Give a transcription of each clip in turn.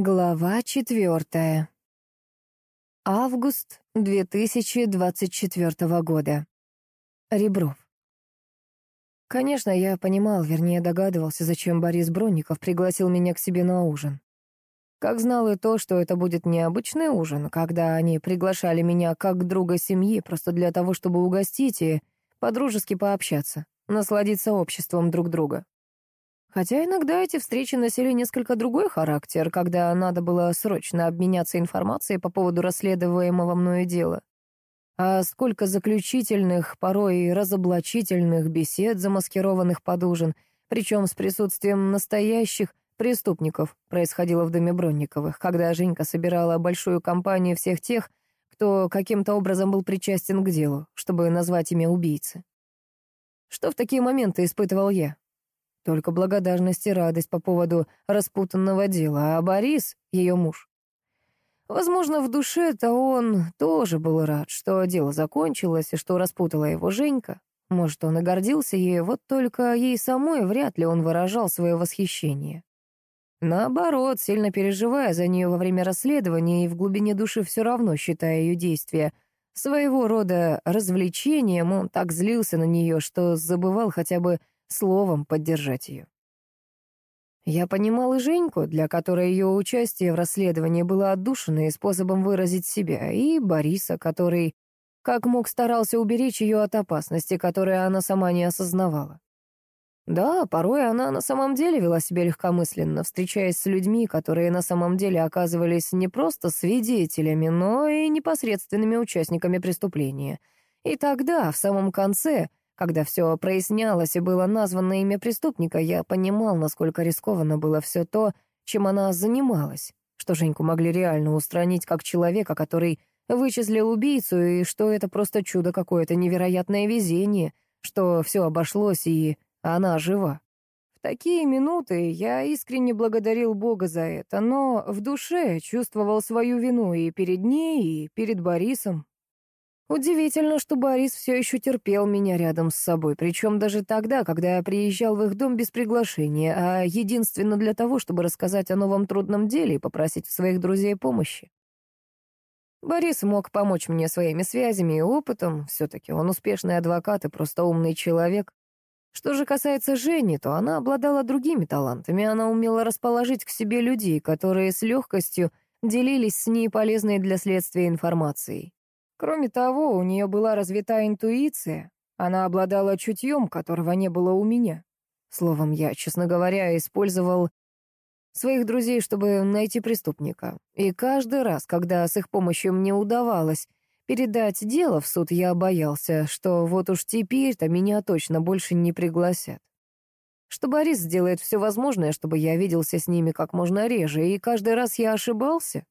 Глава четвертая. Август 2024 года. Ребров. Конечно, я понимал, вернее догадывался, зачем Борис Бронников пригласил меня к себе на ужин. Как знал и то, что это будет необычный ужин, когда они приглашали меня как друга семьи, просто для того, чтобы угостить и подружески пообщаться, насладиться обществом друг друга. Хотя иногда эти встречи носили несколько другой характер, когда надо было срочно обменяться информацией по поводу расследуемого мною дела. А сколько заключительных, порой разоблачительных бесед, замаскированных под ужин, причем с присутствием настоящих преступников, происходило в доме Бронниковых, когда Женька собирала большую компанию всех тех, кто каким-то образом был причастен к делу, чтобы назвать имя убийцы. Что в такие моменты испытывал я? Только благодарность и радость по поводу распутанного дела, а Борис — ее муж. Возможно, в душе-то он тоже был рад, что дело закончилось и что распутала его Женька. Может, он и гордился ей, вот только ей самой вряд ли он выражал свое восхищение. Наоборот, сильно переживая за нее во время расследования и в глубине души все равно считая ее действия своего рода развлечением, он так злился на нее, что забывал хотя бы словом поддержать ее. Я понимал и Женьку, для которой ее участие в расследовании было отдушиной способом выразить себя, и Бориса, который как мог старался уберечь ее от опасности, которую она сама не осознавала. Да, порой она на самом деле вела себя легкомысленно, встречаясь с людьми, которые на самом деле оказывались не просто свидетелями, но и непосредственными участниками преступления. И тогда, в самом конце, когда все прояснялось и было названо имя преступника, я понимал, насколько рискованно было все то, чем она занималась, что Женьку могли реально устранить как человека, который вычислил убийцу, и что это просто чудо какое-то, невероятное везение, что все обошлось, и она жива. В такие минуты я искренне благодарил Бога за это, но в душе чувствовал свою вину и перед ней, и перед Борисом, Удивительно, что Борис все еще терпел меня рядом с собой, причем даже тогда, когда я приезжал в их дом без приглашения, а единственно для того, чтобы рассказать о новом трудном деле и попросить у своих друзей помощи. Борис мог помочь мне своими связями и опытом, все-таки он успешный адвокат и просто умный человек. Что же касается Жени, то она обладала другими талантами, она умела расположить к себе людей, которые с легкостью делились с ней полезной для следствия информацией. Кроме того, у нее была развита интуиция, она обладала чутьем, которого не было у меня. Словом, я, честно говоря, использовал своих друзей, чтобы найти преступника. И каждый раз, когда с их помощью мне удавалось передать дело в суд, я боялся, что вот уж теперь-то меня точно больше не пригласят. Что Борис сделает все возможное, чтобы я виделся с ними как можно реже, и каждый раз я ошибался.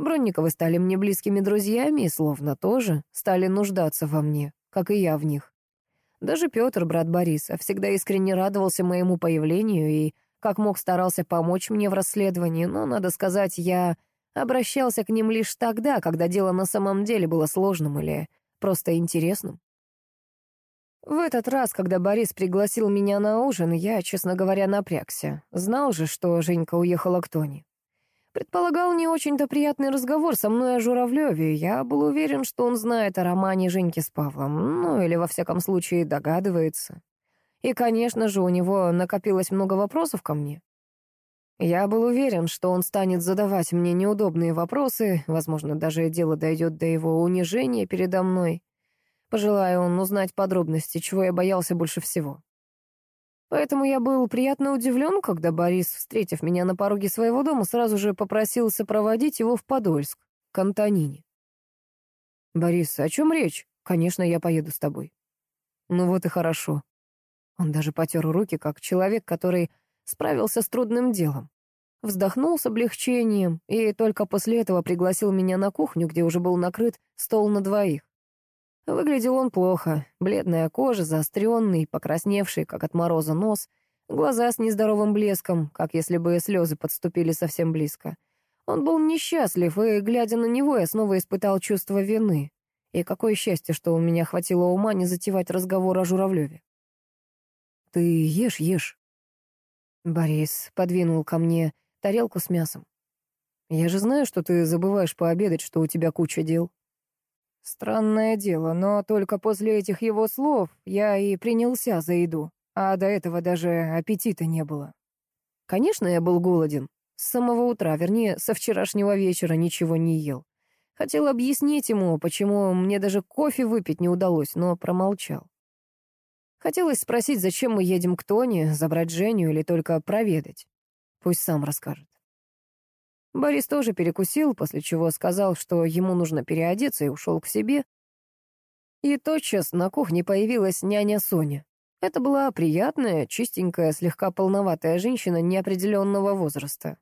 Бронниковы стали мне близкими друзьями и словно тоже стали нуждаться во мне, как и я в них. Даже Петр, брат Бориса, всегда искренне радовался моему появлению и как мог старался помочь мне в расследовании, но, надо сказать, я обращался к ним лишь тогда, когда дело на самом деле было сложным или просто интересным. В этот раз, когда Борис пригласил меня на ужин, я, честно говоря, напрягся. Знал же, что Женька уехала к Тоне. Предполагал не очень-то приятный разговор со мной о Журавлеве. Я был уверен, что он знает о романе Женьки с Павлом, ну или во всяком случае догадывается. И, конечно же, у него накопилось много вопросов ко мне. Я был уверен, что он станет задавать мне неудобные вопросы, возможно, даже дело дойдет до его унижения передо мной. Пожелая он узнать подробности, чего я боялся больше всего. Поэтому я был приятно удивлен, когда Борис, встретив меня на пороге своего дома, сразу же попросил сопроводить его в Подольск, к Антонине. «Борис, о чем речь? Конечно, я поеду с тобой». «Ну вот и хорошо». Он даже потер руки, как человек, который справился с трудным делом. Вздохнул с облегчением и только после этого пригласил меня на кухню, где уже был накрыт стол на двоих. Выглядел он плохо. Бледная кожа, заостренный, покрасневший, как от мороза, нос, глаза с нездоровым блеском, как если бы слезы подступили совсем близко. Он был несчастлив, и, глядя на него, я снова испытал чувство вины. И какое счастье, что у меня хватило ума не затевать разговор о Журавлеве. «Ты ешь, ешь». Борис подвинул ко мне тарелку с мясом. Я же знаю, что ты забываешь пообедать, что у тебя куча дел». Странное дело, но только после этих его слов я и принялся за еду, а до этого даже аппетита не было. Конечно, я был голоден. С самого утра, вернее, со вчерашнего вечера ничего не ел. Хотел объяснить ему, почему мне даже кофе выпить не удалось, но промолчал. Хотелось спросить, зачем мы едем к Тоне, забрать Женю или только проведать. Пусть сам расскажет. Борис тоже перекусил, после чего сказал, что ему нужно переодеться, и ушел к себе. И тотчас на кухне появилась няня Соня. Это была приятная, чистенькая, слегка полноватая женщина неопределенного возраста.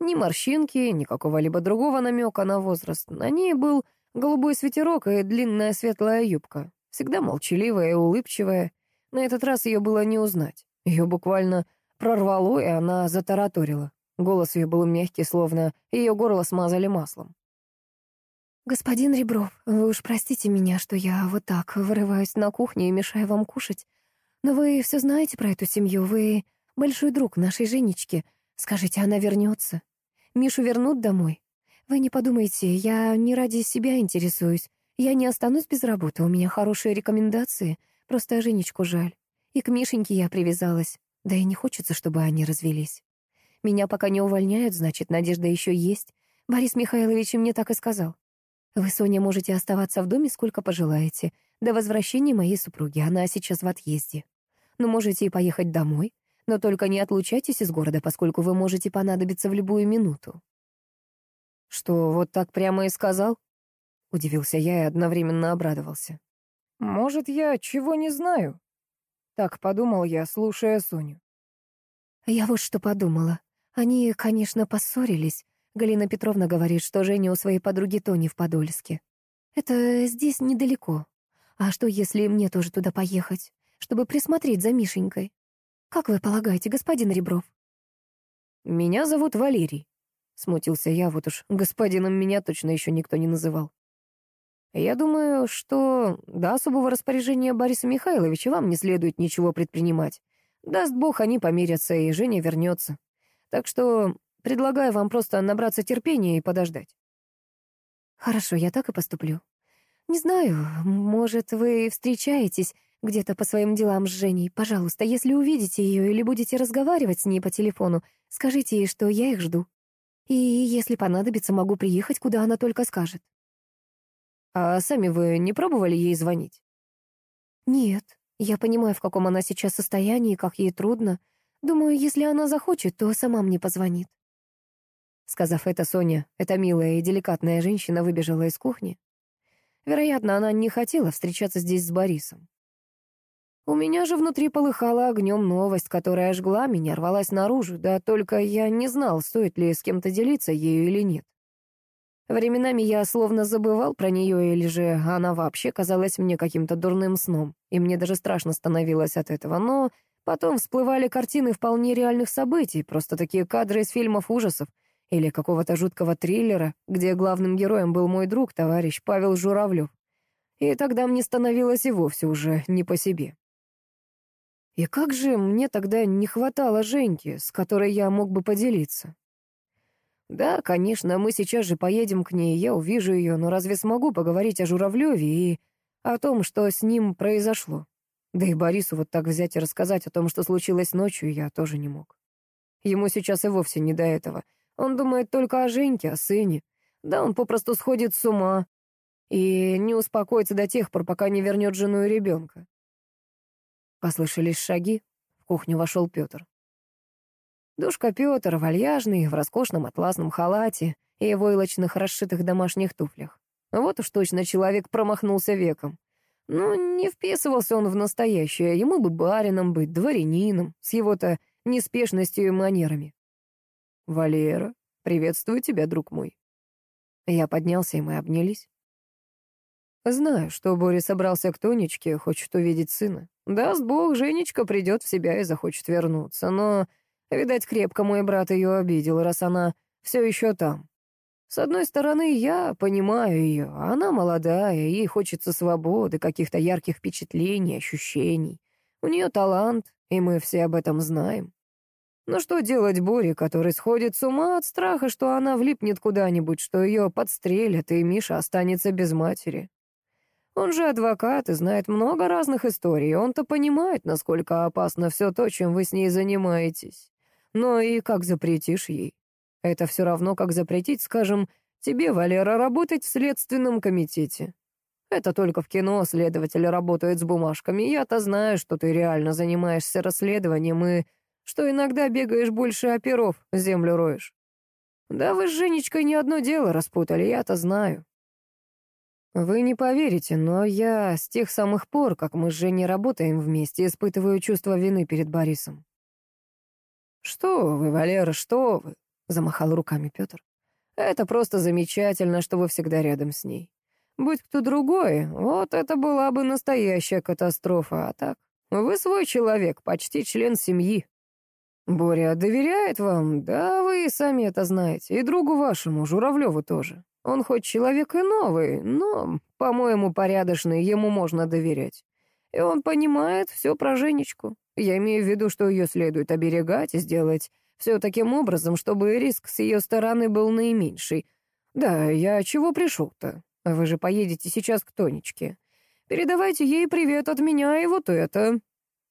Ни морщинки, ни какого-либо другого намека на возраст. На ней был голубой свитерок и длинная светлая юбка. Всегда молчаливая и улыбчивая. На этот раз ее было не узнать. Ее буквально прорвало, и она затараторила. Голос ее был мягкий, словно ее горло смазали маслом. «Господин Ребров, вы уж простите меня, что я вот так вырываюсь на кухню и мешаю вам кушать. Но вы все знаете про эту семью, вы большой друг нашей Женечки. Скажите, она вернется? Мишу вернут домой? Вы не подумайте, я не ради себя интересуюсь. Я не останусь без работы, у меня хорошие рекомендации. Просто Женечку жаль. И к Мишеньке я привязалась. Да и не хочется, чтобы они развелись. Меня пока не увольняют, значит, надежда еще есть. Борис Михайлович мне так и сказал. Вы, Соня, можете оставаться в доме сколько пожелаете, до возвращения моей супруги, она сейчас в отъезде. Но можете и поехать домой, но только не отлучайтесь из города, поскольку вы можете понадобиться в любую минуту. Что, вот так прямо и сказал? Удивился я и одновременно обрадовался. Может, я чего не знаю? Так подумал я, слушая Соню. Я вот что подумала. Они, конечно, поссорились. Галина Петровна говорит, что Женя у своей подруги Тони в Подольске. Это здесь недалеко. А что, если мне тоже туда поехать, чтобы присмотреть за Мишенькой? Как вы полагаете, господин Ребров? Меня зовут Валерий. Смутился я, вот уж господином меня точно еще никто не называл. Я думаю, что до особого распоряжения Бориса Михайловича вам не следует ничего предпринимать. Даст бог, они помирятся, и Женя вернется. Так что предлагаю вам просто набраться терпения и подождать. Хорошо, я так и поступлю. Не знаю, может, вы встречаетесь где-то по своим делам с Женей. Пожалуйста, если увидите ее или будете разговаривать с ней по телефону, скажите ей, что я их жду. И если понадобится, могу приехать, куда она только скажет. А сами вы не пробовали ей звонить? Нет, я понимаю, в каком она сейчас состоянии, как ей трудно. Думаю, если она захочет, то сама мне позвонит. Сказав это, Соня, эта милая и деликатная женщина, выбежала из кухни. Вероятно, она не хотела встречаться здесь с Борисом. У меня же внутри полыхала огнем новость, которая жгла меня, рвалась наружу, да только я не знал, стоит ли с кем-то делиться ею или нет. Временами я словно забывал про нее, или же она вообще казалась мне каким-то дурным сном, и мне даже страшно становилось от этого, но Потом всплывали картины вполне реальных событий, просто такие кадры из фильмов ужасов или какого-то жуткого триллера, где главным героем был мой друг, товарищ Павел Журавлев. И тогда мне становилось и вовсе уже не по себе. И как же мне тогда не хватало Женьки, с которой я мог бы поделиться? Да, конечно, мы сейчас же поедем к ней, я увижу ее, но разве смогу поговорить о Журавлеве и о том, что с ним произошло? Да и Борису вот так взять и рассказать о том, что случилось ночью, я тоже не мог. Ему сейчас и вовсе не до этого. Он думает только о Женьке, о сыне. Да он попросту сходит с ума и не успокоится до тех пор, пока не вернет жену и ребенка. Послышались шаги. В кухню вошел Петр. Душка Петр, вальяжный, в роскошном атласном халате и войлочных расшитых домашних туфлях. Вот уж точно человек промахнулся веком. Ну, не вписывался он в настоящее, ему бы барином быть, дворянином, с его-то неспешностью и манерами. «Валера, приветствую тебя, друг мой». Я поднялся, и мы обнялись. Знаю, что Боря собрался к Тонечке, хочет увидеть сына. Даст бог, Женечка придет в себя и захочет вернуться, но, видать, крепко мой брат ее обидел, раз она все еще там. С одной стороны, я понимаю ее. Она молодая, ей хочется свободы, каких-то ярких впечатлений, ощущений. У нее талант, и мы все об этом знаем. Но что делать Боре, который сходит с ума от страха, что она влипнет куда-нибудь, что ее подстрелят, и Миша останется без матери? Он же адвокат и знает много разных историй, он-то понимает, насколько опасно все то, чем вы с ней занимаетесь. Но и как запретишь ей? Это все равно, как запретить, скажем, тебе, Валера, работать в следственном комитете. Это только в кино следователь работает с бумажками. Я-то знаю, что ты реально занимаешься расследованием и что иногда бегаешь больше оперов, землю роешь. Да вы с Женечкой ни одно дело распутали, я-то знаю. Вы не поверите, но я с тех самых пор, как мы с Женей работаем вместе, испытываю чувство вины перед Борисом. «Что вы, Валера, что вы?» — замахал руками Петр. «Это просто замечательно, что вы всегда рядом с ней. Будь кто другой, вот это была бы настоящая катастрофа, а так? Вы свой человек, почти член семьи. Боря доверяет вам? Да, вы и сами это знаете. И другу вашему, Журавлеву тоже. Он хоть человек и новый, но, по-моему, порядочный, ему можно доверять. И он понимает все про Женечку. Я имею в виду, что ее следует оберегать и сделать все таким образом, чтобы риск с ее стороны был наименьший. Да, я чего пришел-то? Вы же поедете сейчас к Тонечке. Передавайте ей привет от меня и вот это».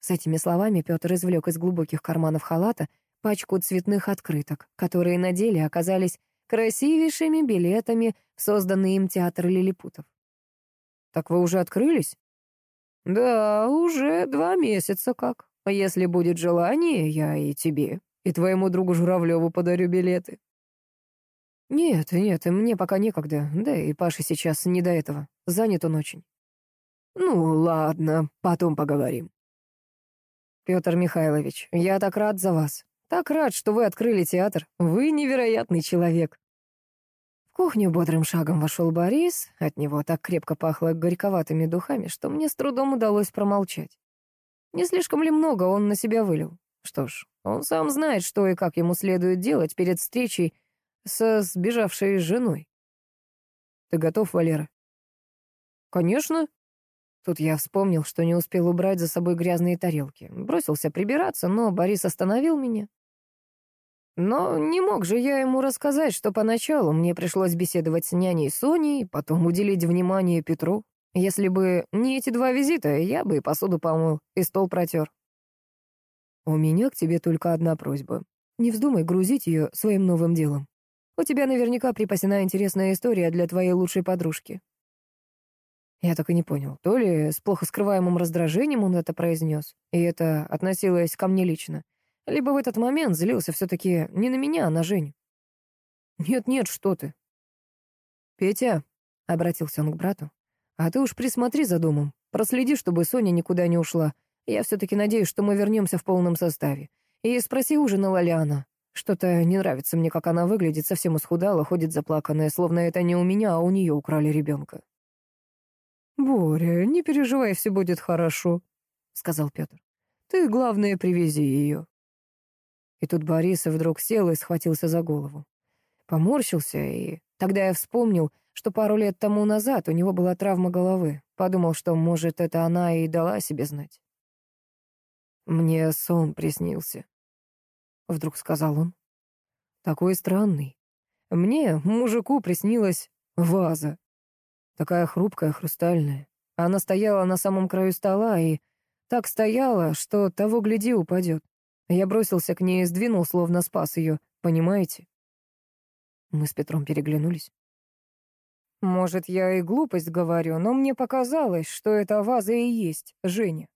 С этими словами Петр извлек из глубоких карманов халата пачку цветных открыток, которые на деле оказались красивейшими билетами в им театр лилипутов. «Так вы уже открылись?» «Да, уже два месяца как. Если будет желание, я и тебе, и твоему другу Журавлеву подарю билеты». «Нет, нет, мне пока некогда, да и Паша сейчас не до этого, занят он очень». «Ну, ладно, потом поговорим». «Петр Михайлович, я так рад за вас. Так рад, что вы открыли театр. Вы невероятный человек». В кухню бодрым шагом вошел Борис. От него так крепко пахло горьковатыми духами, что мне с трудом удалось промолчать. Не слишком ли много он на себя вылил? Что ж, он сам знает, что и как ему следует делать перед встречей со сбежавшей женой. Ты готов, Валера? Конечно. Тут я вспомнил, что не успел убрать за собой грязные тарелки. Бросился прибираться, но Борис остановил меня. Но не мог же я ему рассказать, что поначалу мне пришлось беседовать с няней Соней, потом уделить внимание Петру. Если бы не эти два визита, я бы и посуду помыл, и стол протер. У меня к тебе только одна просьба. Не вздумай грузить ее своим новым делом. У тебя наверняка припасена интересная история для твоей лучшей подружки». Я так и не понял, то ли с плохо скрываемым раздражением он это произнес, и это относилось ко мне лично, либо в этот момент злился все-таки не на меня, а на Женю. «Нет-нет, что ты». «Петя», — обратился он к брату, — «а ты уж присмотри за домом, проследи, чтобы Соня никуда не ушла. Я все-таки надеюсь, что мы вернемся в полном составе. И спроси, ужинала ли она. Что-то не нравится мне, как она выглядит, совсем исхудала, ходит заплаканная, словно это не у меня, а у нее украли ребенка. «Боря, не переживай, все будет хорошо», — сказал Петр. «Ты, главное, привези ее». И тут Борис вдруг сел и схватился за голову. Поморщился, и тогда я вспомнил, что пару лет тому назад у него была травма головы. Подумал, что, может, это она и дала себе знать. Мне сон приснился. — вдруг сказал он. «Такой странный. Мне, мужику, приснилась ваза. Такая хрупкая, хрустальная. Она стояла на самом краю стола и так стояла, что того гляди упадет. Я бросился к ней и сдвинул, словно спас ее, понимаете?» Мы с Петром переглянулись. «Может, я и глупость говорю, но мне показалось, что эта ваза и есть Женя,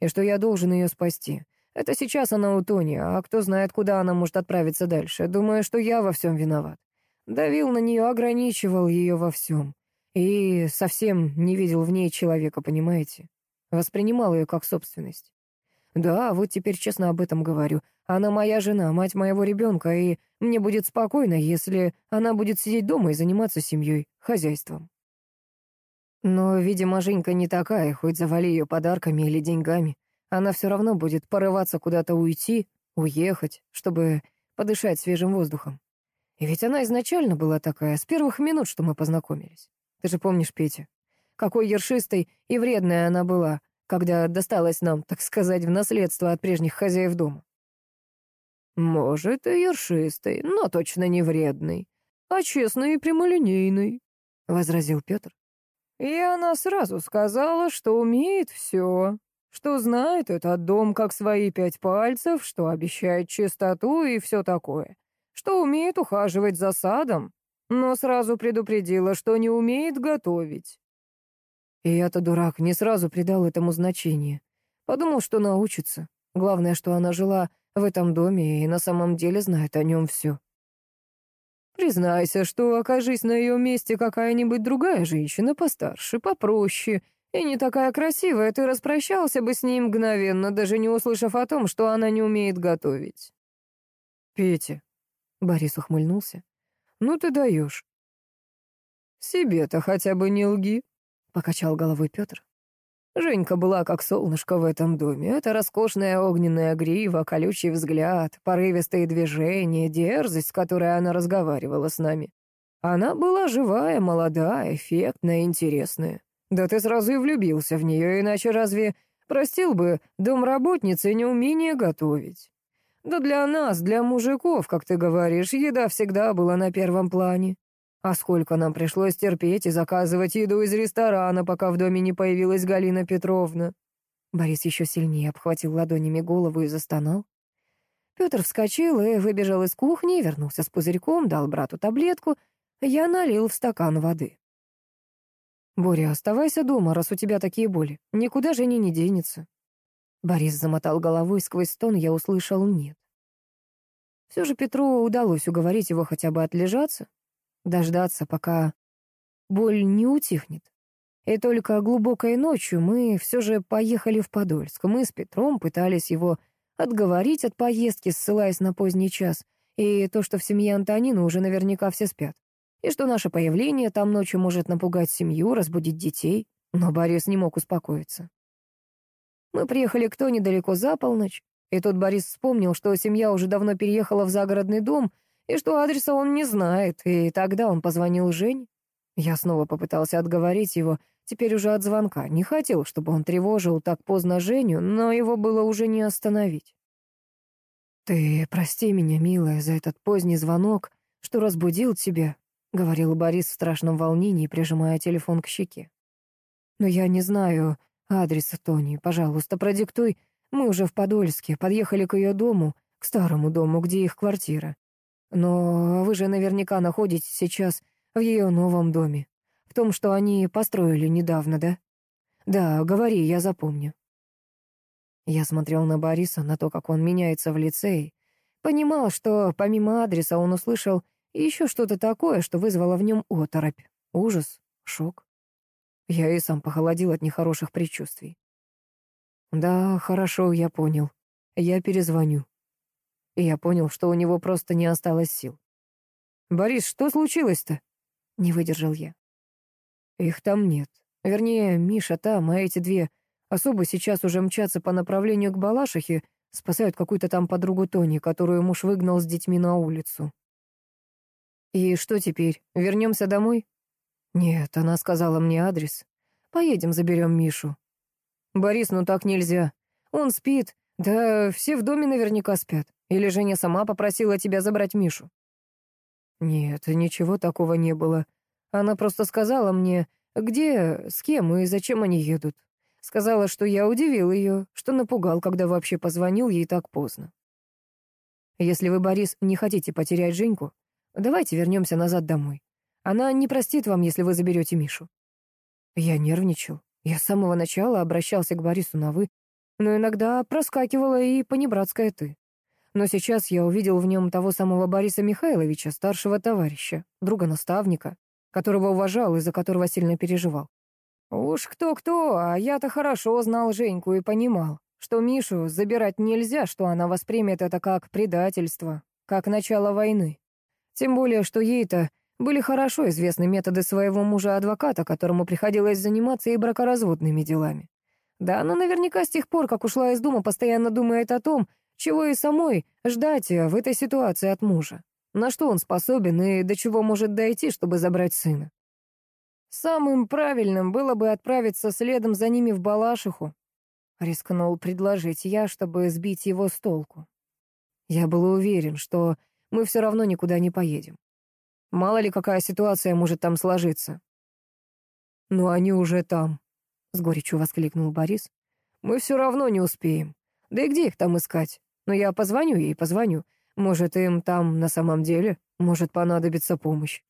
и что я должен ее спасти. Это сейчас она у Тони, а кто знает, куда она может отправиться дальше. Думаю, что я во всем виноват. Давил на нее, ограничивал ее во всем. И совсем не видел в ней человека, понимаете? Воспринимал ее как собственность. Да, вот теперь честно об этом говорю. Она моя жена, мать моего ребенка, и мне будет спокойно, если она будет сидеть дома и заниматься семьей, хозяйством. Но, видимо, Женька не такая, хоть завали ее подарками или деньгами. Она все равно будет порываться куда-то уйти, уехать, чтобы подышать свежим воздухом. И ведь она изначально была такая, с первых минут, что мы познакомились. Ты же помнишь, Петя, какой ершистой и вредной она была, когда досталась нам, так сказать, в наследство от прежних хозяев дома. Может, и ершистый, но точно не вредный, а честный и прямолинейный, — возразил Петр. И она сразу сказала, что умеет все, что знает этот дом как свои пять пальцев, что обещает чистоту и все такое, что умеет ухаживать за садом, но сразу предупредила, что не умеет готовить. И я-то, дурак, не сразу придал этому значение. Подумал, что научится. Главное, что она жила в этом доме и на самом деле знает о нем все. Признайся, что, окажись на ее месте какая-нибудь другая женщина постарше, попроще и не такая красивая, ты распрощался бы с ней мгновенно, даже не услышав о том, что она не умеет готовить. «Петя», — Борис ухмыльнулся, — «ну ты даешь». «Себе-то хотя бы не лги», — покачал головой Петр. Женька была как солнышко в этом доме. Это роскошная огненная грива, колючий взгляд, порывистые движения, дерзость, с которой она разговаривала с нами. Она была живая, молодая, эффектная, интересная. Да ты сразу и влюбился в нее, иначе разве простил бы домработнице неумение готовить? Да для нас, для мужиков, как ты говоришь, еда всегда была на первом плане. А сколько нам пришлось терпеть и заказывать еду из ресторана, пока в доме не появилась Галина Петровна. Борис еще сильнее обхватил ладонями голову и застонал. Петр вскочил и выбежал из кухни, вернулся с пузырьком, дал брату таблетку. Я налил в стакан воды. «Боря, оставайся дома, раз у тебя такие боли. Никуда же они не денется». Борис замотал головой, сквозь стон я услышал «нет». Все же Петру удалось уговорить его хотя бы отлежаться, дождаться, пока боль не утихнет. И только глубокой ночью мы все же поехали в Подольск. Мы с Петром пытались его отговорить от поездки, ссылаясь на поздний час, и то, что в семье Антонина уже наверняка все спят, и что наше появление там ночью может напугать семью, разбудить детей. Но Борис не мог успокоиться. Мы приехали к Тоне далеко за полночь, и тут Борис вспомнил, что семья уже давно переехала в загородный дом, и что адреса он не знает, и тогда он позвонил Жень. Я снова попытался отговорить его, теперь уже от звонка. Не хотел, чтобы он тревожил так поздно Женю, но его было уже не остановить. «Ты прости меня, милая, за этот поздний звонок, что разбудил тебя», — говорил Борис в страшном волнении, прижимая телефон к щеке. «Но я не знаю адреса Тони. Пожалуйста, продиктуй. Мы уже в Подольске, подъехали к ее дому, к старому дому, где их квартира. Но вы же наверняка находитесь сейчас в ее новом доме. В том, что они построили недавно, да? Да, говори, я запомню. Я смотрел на Бориса, на то, как он меняется в лице, и понимал, что помимо адреса он услышал еще что-то такое, что вызвало в нем оторопь, ужас, шок. Я и сам похолодел от нехороших предчувствий. Да, хорошо, я понял. Я перезвоню и я понял, что у него просто не осталось сил. «Борис, что случилось-то?» — не выдержал я. «Их там нет. Вернее, Миша там, а эти две особо сейчас уже мчатся по направлению к Балашихе, спасают какую-то там подругу Тони, которую муж выгнал с детьми на улицу». «И что теперь? Вернемся домой?» «Нет, она сказала мне адрес. Поедем заберем Мишу». «Борис, ну так нельзя. Он спит. Да все в доме наверняка спят. Или Женя сама попросила тебя забрать Мишу?» «Нет, ничего такого не было. Она просто сказала мне, где, с кем и зачем они едут. Сказала, что я удивил ее, что напугал, когда вообще позвонил ей так поздно. Если вы, Борис, не хотите потерять Женьку, давайте вернемся назад домой. Она не простит вам, если вы заберете Мишу». Я нервничал. Я с самого начала обращался к Борису на «вы», но иногда проскакивала и понебратское «ты». Но сейчас я увидел в нем того самого Бориса Михайловича, старшего товарища, друга-наставника, которого уважал и за которого сильно переживал. Уж кто-кто, а я-то хорошо знал Женьку и понимал, что Мишу забирать нельзя, что она воспримет это как предательство, как начало войны. Тем более, что ей-то были хорошо известны методы своего мужа-адвоката, которому приходилось заниматься и бракоразводными делами. Да, она наверняка с тех пор, как ушла из дома, постоянно думает о том, чего и самой ждать э, в этой ситуации от мужа? На что он способен и до чего может дойти, чтобы забрать сына? Самым правильным было бы отправиться следом за ними в Балашиху, рискнул предложить я, чтобы сбить его с толку. Я был уверен, что мы все равно никуда не поедем. Мало ли, какая ситуация может там сложиться. «Но они уже там», — с горечью воскликнул Борис. «Мы все равно не успеем. Да и где их там искать? Но я позвоню ей, позвоню. Может, им там на самом деле может понадобиться помощь.